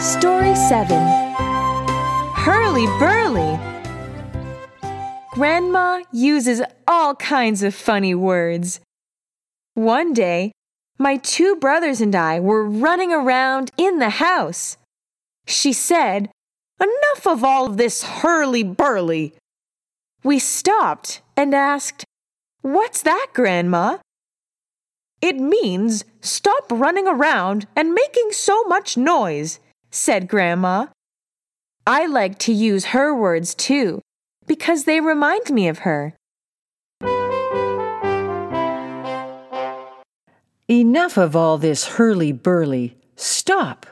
Story 7 Hurly Burly. Grandma uses all kinds of funny words. One day, my two brothers and I were running around in the house. She said, Enough of all this hurly burly. We stopped and asked, What's that, Grandma? It means stop running around and making so much noise, said Grandma. I like to use her words too, because they remind me of her. Enough of all this hurly burly. Stop.